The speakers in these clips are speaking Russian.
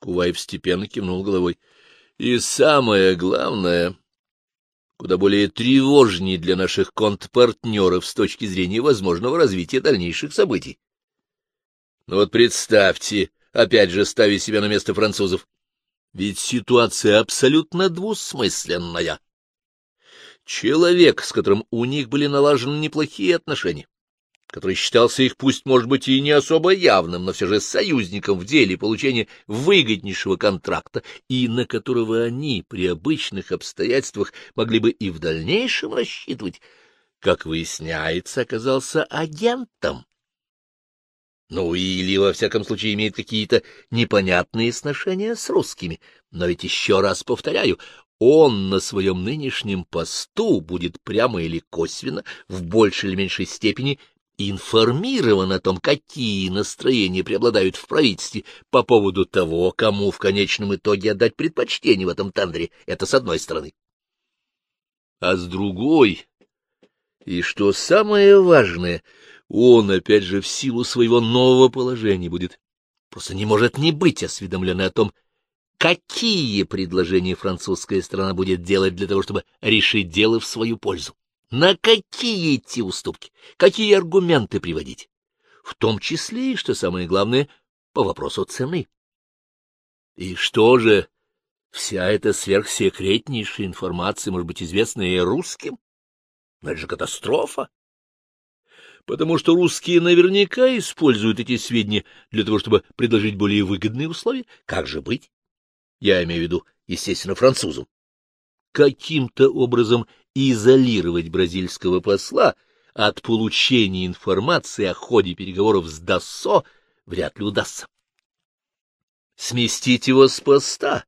Куваев степенно кивнул головой. — И самое главное, куда более тревожнее для наших контрпартнеров с точки зрения возможного развития дальнейших событий. Ну вот представьте, опять же ставя себя на место французов, ведь ситуация абсолютно двусмысленная. Человек, с которым у них были налажены неплохие отношения, который считался их, пусть, может быть, и не особо явным, но все же союзником в деле получения выгоднейшего контракта, и на которого они при обычных обстоятельствах могли бы и в дальнейшем рассчитывать, как выясняется, оказался агентом. Ну, или, во всяком случае, имеет какие-то непонятные сношения с русскими. Но ведь еще раз повторяю, он на своем нынешнем посту будет прямо или косвенно, в большей или меньшей степени, информирован о том, какие настроения преобладают в правительстве по поводу того, кому в конечном итоге отдать предпочтение в этом тендере. Это с одной стороны. А с другой, и что самое важное — он, опять же, в силу своего нового положения будет просто не может не быть осведомлен о том, какие предложения французская страна будет делать для того, чтобы решить дело в свою пользу, на какие идти уступки, какие аргументы приводить, в том числе и, что самое главное, по вопросу цены. И что же, вся эта сверхсекретнейшая информация может быть известна и русским? Но это же катастрофа потому что русские наверняка используют эти сведения для того, чтобы предложить более выгодные условия. Как же быть? Я имею в виду, естественно, французам. Каким-то образом изолировать бразильского посла от получения информации о ходе переговоров с Дассо вряд ли удастся. Сместить его с поста,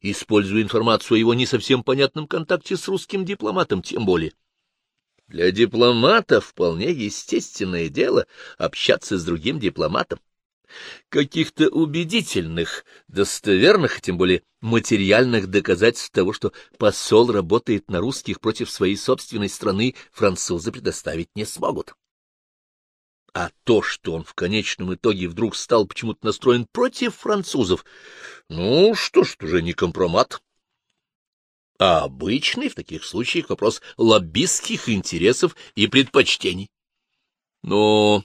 используя информацию о его не совсем понятном контакте с русским дипломатом, тем более. Для дипломата вполне естественное дело общаться с другим дипломатом. Каких-то убедительных, достоверных, тем более материальных доказательств того, что посол работает на русских против своей собственной страны, французы предоставить не смогут. А то, что он в конечном итоге вдруг стал почему-то настроен против французов, ну что ж, уже не компромат а обычный в таких случаях вопрос лоббистских интересов и предпочтений. Но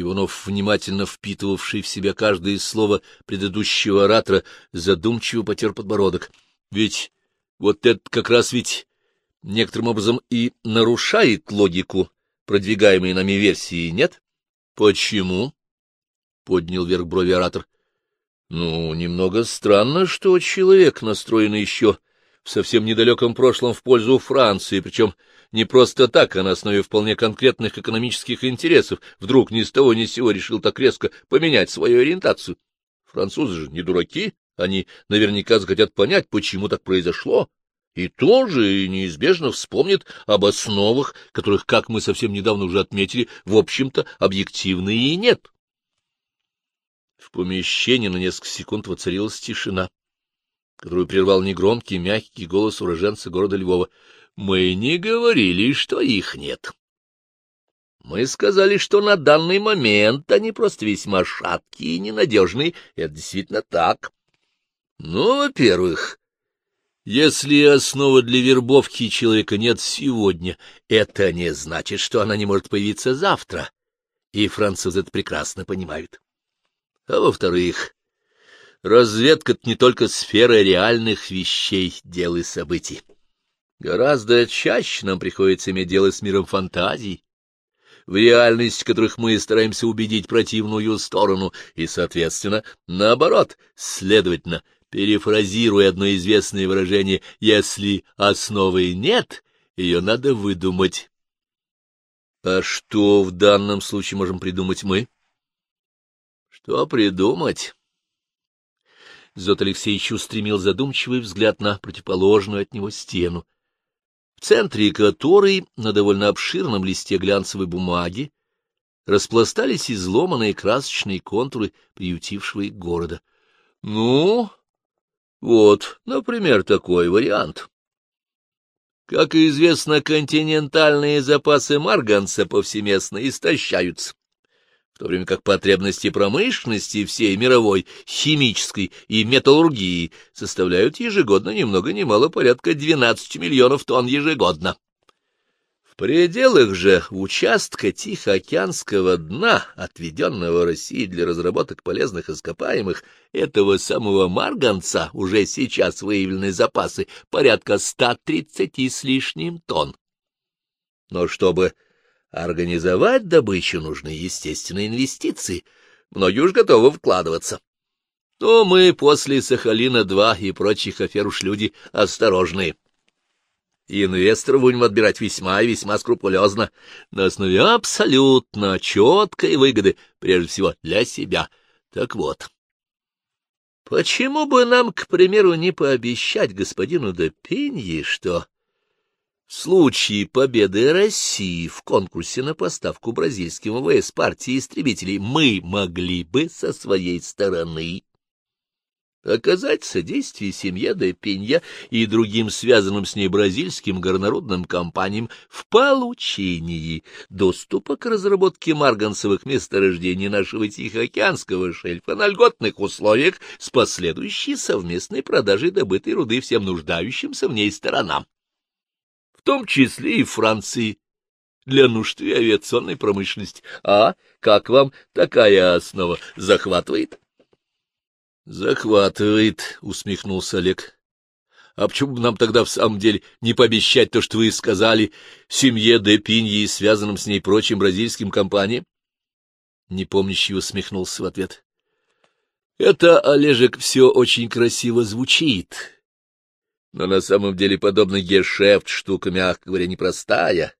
Иванов, внимательно впитывавший в себя каждое слово предыдущего оратора, задумчиво потер подбородок. Ведь вот это как раз ведь некоторым образом и нарушает логику продвигаемой нами версии, нет? — Почему? — поднял вверх брови оратор. — Ну, немного странно, что человек, настроенный еще в совсем недалеком прошлом в пользу Франции, причем не просто так, а на основе вполне конкретных экономических интересов, вдруг ни с того ни с сего решил так резко поменять свою ориентацию. Французы же не дураки, они наверняка захотят понять, почему так произошло, и тоже неизбежно вспомнят об основах, которых, как мы совсем недавно уже отметили, в общем-то, объективно и нет. В помещении на несколько секунд воцарилась тишина которую прервал негромкий, мягкий голос уроженца города Львова. — Мы не говорили, что их нет. Мы сказали, что на данный момент они просто весьма шаткие и ненадежные. Это действительно так. Ну, во-первых, если основы для вербовки человека нет сегодня, это не значит, что она не может появиться завтра. И французы это прекрасно понимают. А во-вторых, Разведка — это не только сфера реальных вещей, дел и событий. Гораздо чаще нам приходится иметь дело с миром фантазий, в реальность которых мы стараемся убедить противную сторону, и, соответственно, наоборот, следовательно, перефразируя одно известное выражение «если основы нет», ее надо выдумать. А что в данном случае можем придумать мы? Что придумать? Зот Алексеевич устремил задумчивый взгляд на противоположную от него стену, в центре которой, на довольно обширном листе глянцевой бумаги, распластались изломанные красочные контуры приютившего их города. Ну, вот, например, такой вариант. Как известно, континентальные запасы марганца повсеместно истощаются. В то время как потребности промышленности всей мировой, химической и металлургии составляют ежегодно ни много ни мало порядка 12 миллионов тонн ежегодно. В пределах же участка Тихоокеанского дна, отведенного России для разработок полезных ископаемых, этого самого марганца уже сейчас выявлены запасы порядка 130 с лишним тонн. Но чтобы организовать добычу нужны, естественные инвестиции. Многие уж готовы вкладываться. Но мы после Сахалина-2 и прочих афер уж люди осторожные. Инвесторов будем отбирать весьма и весьма скрупулезно, на основе абсолютно четкой выгоды, прежде всего для себя. Так вот, почему бы нам, к примеру, не пообещать господину Депиньи, что случае победы России в конкурсе на поставку бразильским ВВС партии истребителей мы могли бы со своей стороны. Оказать содействие семье де Пенья и другим связанным с ней бразильским горнородным компаниям в получении доступа к разработке марганцевых месторождений нашего Тихоокеанского шельфа на льготных условиях с последующей совместной продажей добытой руды всем нуждающимся в ней сторонам в том числе и Франции, для нужд авиационной промышленности. А как вам такая основа захватывает? — Захватывает, — усмехнулся Олег. — А почему бы нам тогда в самом деле не пообещать то, что вы сказали, семье де Пиньи и связанным с ней прочим бразильским компаниям? Непомнящий усмехнулся в ответ. — Это, Олежек, все очень красиво звучит, но на самом деле подобный гешефт штука, мягко говоря, непростая.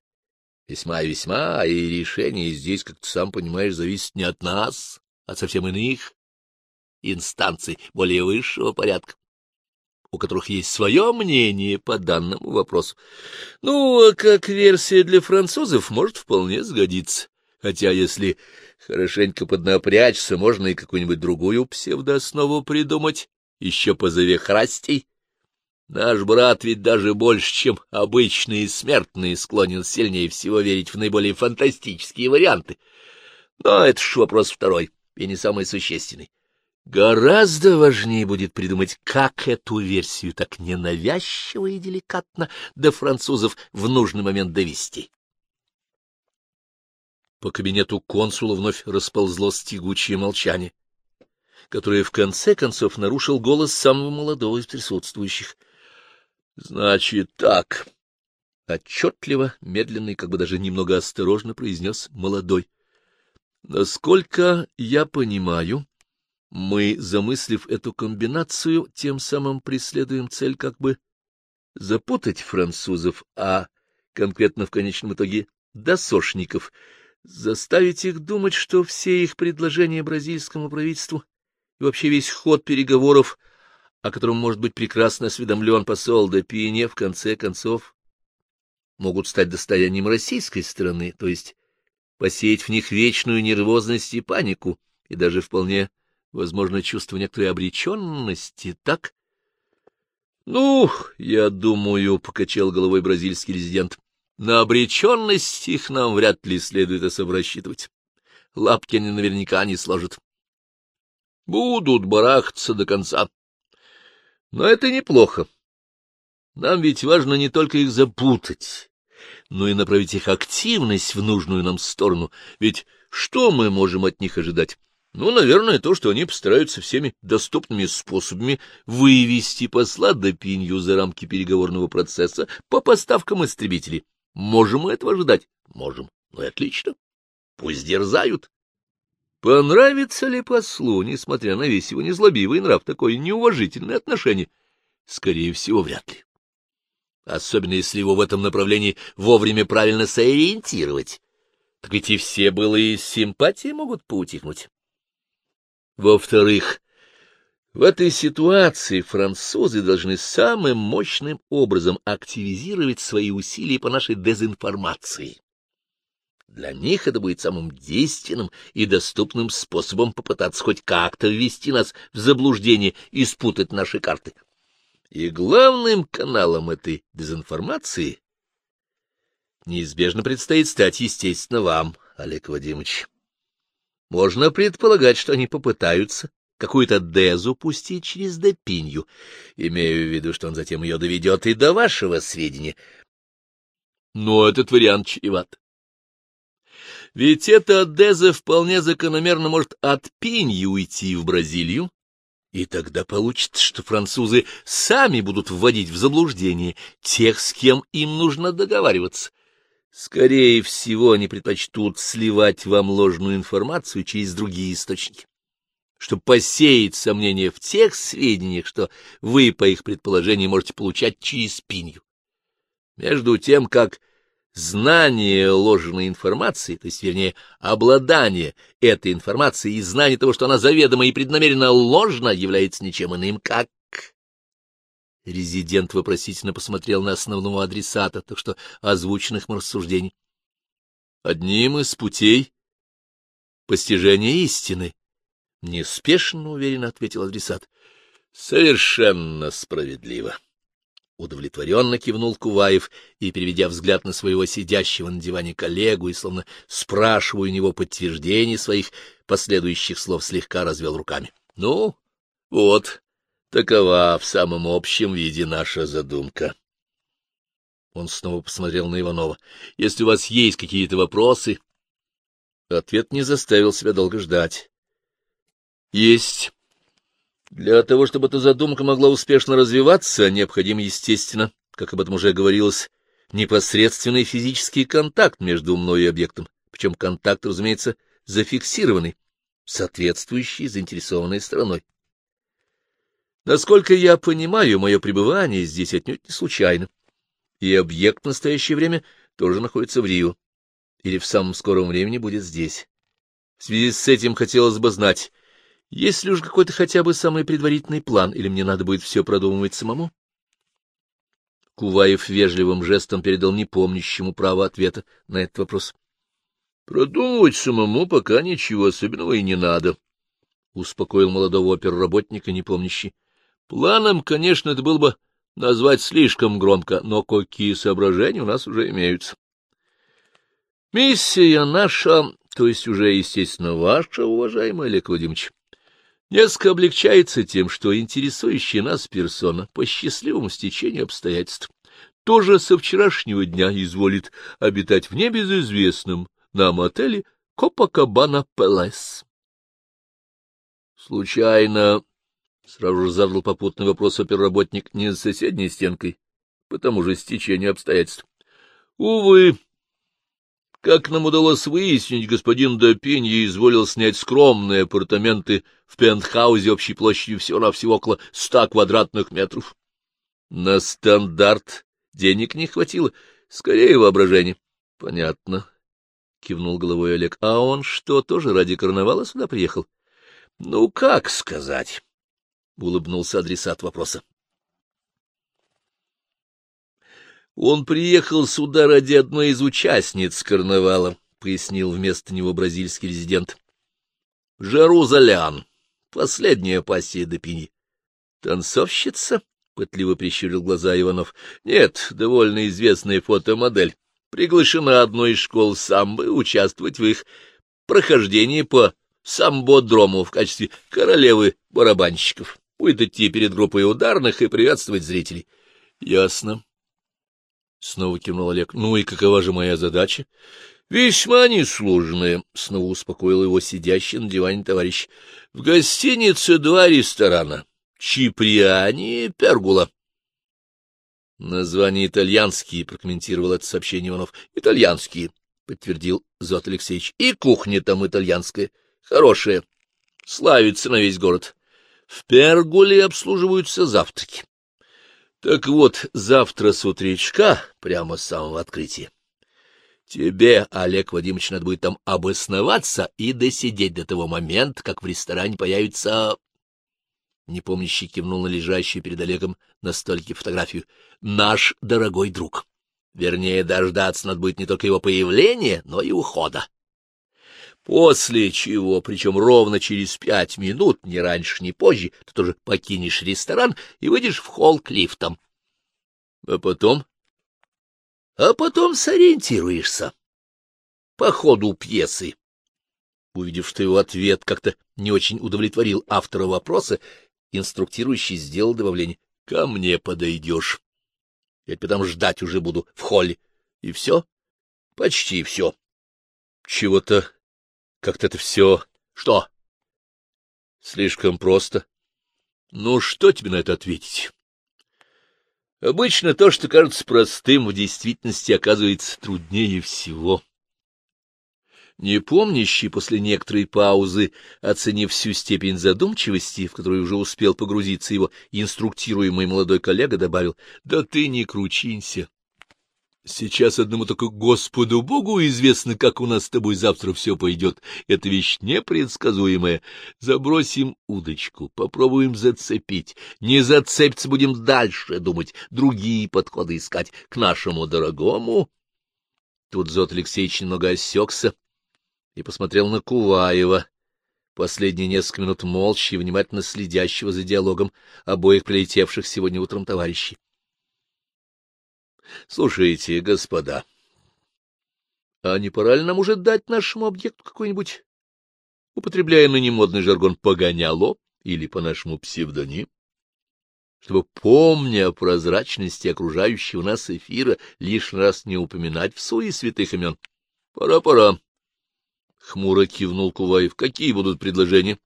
Весьма-весьма, и решение здесь, как ты сам понимаешь, зависит не от нас, а от совсем иных инстанций более высшего порядка, у которых есть свое мнение по данному вопросу. Ну, а как версия для французов может вполне сгодиться, хотя если хорошенько поднапрячься, можно и какую-нибудь другую псевдооснову придумать, еще позови храстей, Наш брат ведь даже больше, чем обычные смертные, склонен сильнее всего верить в наиболее фантастические варианты. Но это ж вопрос второй и не самый существенный. Гораздо важнее будет придумать, как эту версию так ненавязчиво и деликатно до французов в нужный момент довести. По кабинету консула вновь расползлось тягучее молчание, которое в конце концов нарушил голос самого молодого из присутствующих —— Значит так, — отчетливо, медленно и как бы даже немного осторожно произнес молодой. — Насколько я понимаю, мы, замыслив эту комбинацию, тем самым преследуем цель как бы запутать французов, а конкретно в конечном итоге досошников, заставить их думать, что все их предложения бразильскому правительству и вообще весь ход переговоров — о котором может быть прекрасно осведомлен посол Допине, в конце концов, могут стать достоянием российской стороны, то есть посеять в них вечную нервозность и панику, и даже вполне возможно чувство некоторой обреченности, так? — Ну, я думаю, — покачал головой бразильский резидент, — на обреченность их нам вряд ли следует особо рассчитывать. Лапки они наверняка не сложат. Будут барахаться до конца. Но это неплохо. Нам ведь важно не только их запутать, но и направить их активность в нужную нам сторону. Ведь что мы можем от них ожидать? Ну, наверное, то, что они постараются всеми доступными способами вывести посла до пинью за рамки переговорного процесса по поставкам истребителей. Можем мы этого ожидать? Можем. Ну и отлично. Пусть дерзают. Понравится ли послу, несмотря на весь его незлобивый нрав, такое неуважительное отношение? Скорее всего, вряд ли. Особенно если его в этом направлении вовремя правильно сориентировать. Так ведь и все былые симпатии могут поутихнуть. Во-вторых, в этой ситуации французы должны самым мощным образом активизировать свои усилия по нашей дезинформации. Для них это будет самым действенным и доступным способом попытаться хоть как-то ввести нас в заблуждение и спутать наши карты. И главным каналом этой дезинформации неизбежно предстоит стать, естественно, вам, Олег Вадимович. можно предполагать, что они попытаются какую-то дезу пустить через Депинью, имею в виду, что он затем ее доведет и до вашего сведения. Но этот вариант чреват. Ведь эта деза вполне закономерно может от Пиньи уйти в Бразилию, и тогда получится, что французы сами будут вводить в заблуждение тех, с кем им нужно договариваться. Скорее всего, они предпочтут сливать вам ложную информацию через другие источники, чтобы посеять сомнения в тех сведениях, что вы, по их предположению, можете получать через пинью. Между тем, как знание ложной информации, то есть, вернее, обладание этой информацией и знание того, что она заведомо и преднамеренно ложна, является ничем иным, как Резидент вопросительно посмотрел на основного адресата, так что озвученных рассуждений. Одним из путей постижения истины, — неспешно, уверенно ответил адресат. — Совершенно справедливо. Удовлетворенно кивнул Куваев и, переведя взгляд на своего сидящего на диване коллегу и словно спрашивая у него подтверждение своих последующих слов, слегка развел руками. — Ну, вот, Такова в самом общем виде наша задумка. Он снова посмотрел на Иванова. — Если у вас есть какие-то вопросы... Ответ не заставил себя долго ждать. — Есть. Для того, чтобы эта задумка могла успешно развиваться, необходим, естественно, как об этом уже говорилось, непосредственный физический контакт между мной и объектом, причем контакт, разумеется, зафиксированный, соответствующий заинтересованной стороной. Насколько я понимаю, мое пребывание здесь отнюдь не случайно, и объект в настоящее время тоже находится в Рио, или в самом скором времени будет здесь. В связи с этим хотелось бы знать, есть ли уж какой-то хотя бы самый предварительный план, или мне надо будет все продумывать самому? Куваев вежливым жестом передал непомнящему право ответа на этот вопрос. — Продумывать самому пока ничего особенного и не надо, — успокоил молодого оперработника непомнящий. Планом, конечно, это было бы назвать слишком громко, но какие соображения у нас уже имеются. Миссия наша, то есть уже, естественно, ваша, уважаемый Олег Владимирович, несколько облегчается тем, что интересующая нас персона по счастливому стечению обстоятельств тоже со вчерашнего дня изволит обитать в небезызвестном нам отеле Копакабана Пелес. Случайно Сразу же задал попутный вопрос оперработник не с соседней стенкой, по тому же стечению обстоятельств. Увы, как нам удалось выяснить, господин Допинья изволил снять скромные апартаменты в пентхаузе общей площадью всего-навсего около ста квадратных метров. На стандарт денег не хватило, скорее воображение. — Понятно, — кивнул головой Олег. — А он что, тоже ради карнавала сюда приехал? — Ну, как сказать? — улыбнулся адресат вопроса. «Он приехал сюда ради одной из участниц карнавала», — пояснил вместо него бразильский резидент. «Жарузалян, последняя пассия Депини». «Танцовщица?» — пытливо прищурил глаза Иванов. «Нет, довольно известная фотомодель. Приглашена одной из школ самбы участвовать в их прохождении по самбодрому в качестве королевы барабанщиков» будет идти перед группой ударных и приветствовать зрителей. — Ясно. Снова кивнул Олег. — Ну и какова же моя задача? — Весьма несложная, — снова успокоил его сидящий на диване товарищ. — В гостинице два ресторана — Чиприани и Пергула. — Название итальянские, — прокомментировал это сообщение Иванов. — Итальянские, — подтвердил Зот Алексеевич. — И кухня там итальянская, хорошая, славится на весь город. В Пергуле обслуживаются завтраки. Так вот, завтра с утречка, прямо с самого открытия, тебе, Олег Вадимович, надо будет там обосноваться и досидеть до того момента, как в ресторане появится... Непомнящий кивнул на лежащую перед Олегом на столике фотографию. «Наш дорогой друг. Вернее, дождаться надо будет не только его появления, но и ухода. После чего, причем ровно через пять минут, ни раньше, ни позже, ты тоже покинешь ресторан и выйдешь в холл к лифтам. А потом? А потом сориентируешься по ходу пьесы. Увидев, что его ответ как-то не очень удовлетворил автора вопроса, инструктирующий сделал добавление. — Ко мне подойдешь. Я тебя там ждать уже буду в холле. И все? Почти все. Чего-то... Как-то это все... Что? Слишком просто. Ну, что тебе на это ответить? Обычно то, что кажется простым, в действительности оказывается труднее всего. Непомнящий после некоторой паузы, оценив всю степень задумчивости, в которую уже успел погрузиться его инструктируемый молодой коллега, добавил, — Да ты не кручинься. Сейчас одному только Господу Богу известно, как у нас с тобой завтра все пойдет. Это вещь непредсказуемая. Забросим удочку, попробуем зацепить. Не зацепиться будем дальше думать, другие подходы искать к нашему дорогому. Тут Зот Алексеевич немного осекся и посмотрел на Куваева, последние несколько минут молча и внимательно следящего за диалогом обоих прилетевших сегодня утром товарищей. — Слушайте, господа, а не пора ли нам уже дать нашему объекту какой-нибудь, употребляя ныне модный жаргон, погоняло или по-нашему псевдоним? чтобы, помня о прозрачности окружающего нас эфира, лишний раз не упоминать в суе святых имен. Пора, пора. — хмуро кивнул Куваев. — Какие будут предложения?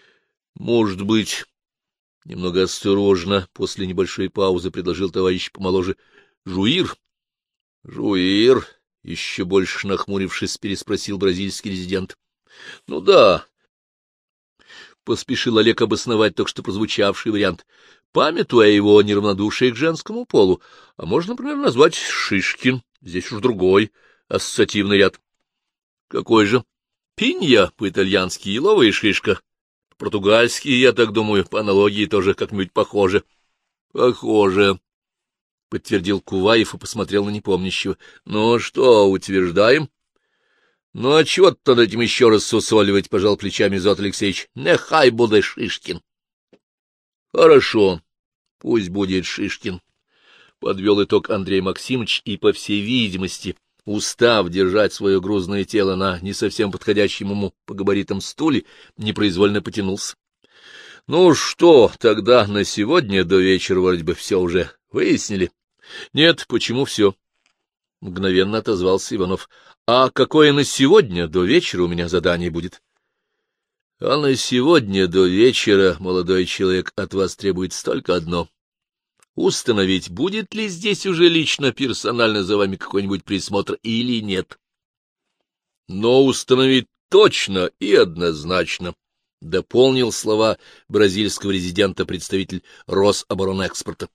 — Может быть, — немного осторожно, после небольшой паузы предложил товарищ помоложе. — Жуир? — Жуир, — еще больше нахмурившись, переспросил бразильский резидент. — Ну да, — поспешил Олег обосновать только что прозвучавший вариант, памятуя его неравнодушие к женскому полу. А можно, например, назвать Шишкин, здесь уж другой ассоциативный ряд. — Какой же? — Пинья по-итальянски, еловая шишка. По-португальски, я так думаю, по аналогии тоже как-нибудь похоже. — Похоже, — подтвердил Куваев и посмотрел на непомнящего. — Ну что, утверждаем? — Ну, а чего ты над этим еще раз сусоливать, — пожал плечами Зот Алексеевич. — Нехай будет Шишкин. — Хорошо, пусть будет Шишкин, — подвел итог Андрей Максимович и, по всей видимости, — устав держать свое грузное тело на не совсем подходящем ему по габаритам стуле, непроизвольно потянулся. — Ну что, тогда на сегодня до вечера вроде бы все уже выяснили. — Нет, почему все? — мгновенно отозвался Иванов. — А какое на сегодня до вечера у меня задание будет? — А на сегодня до вечера, молодой человек, от вас требует только одно — установить, будет ли здесь уже лично персонально за вами какой-нибудь присмотр или нет. Но установить точно и однозначно, — дополнил слова бразильского резидента представитель Рособоронэкспорта.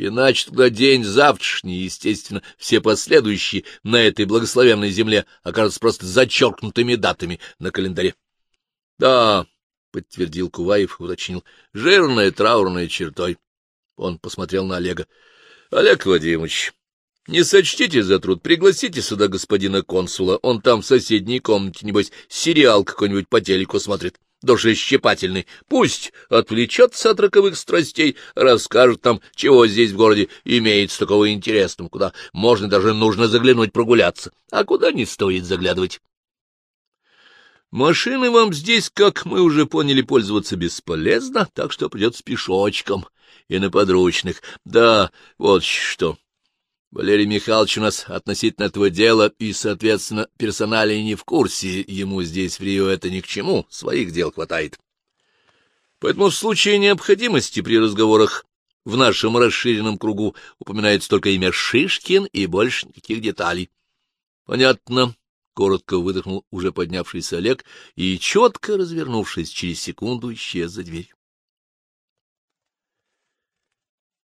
Иначе тогда день завтрашний, естественно, все последующие на этой благословенной земле окажутся просто зачеркнутыми датами на календаре. — Да, — подтвердил Куваев уточнил, — жирной траурной чертой. Он посмотрел на Олега. — Олег Владимирович, не сочтите за труд, пригласите сюда господина консула. Он там в соседней комнате, небось, сериал какой-нибудь по телеку смотрит, душещипательный. Пусть отвлечется от роковых страстей, расскажет там, чего здесь в городе имеется такого интересного, куда можно даже нужно заглянуть прогуляться, а куда не стоит заглядывать. Машины вам здесь, как мы уже поняли, пользоваться бесполезно, так что придется пешочком и на подручных. Да, вот что. Валерий Михайлович у нас относительно этого дела и, соответственно, персонали не в курсе, ему здесь в Рио это ни к чему, своих дел хватает. Поэтому в случае необходимости при разговорах в нашем расширенном кругу упоминается только имя Шишкин и больше никаких деталей. — Понятно, — коротко выдохнул уже поднявшийся Олег и, четко развернувшись, через секунду исчез за дверь.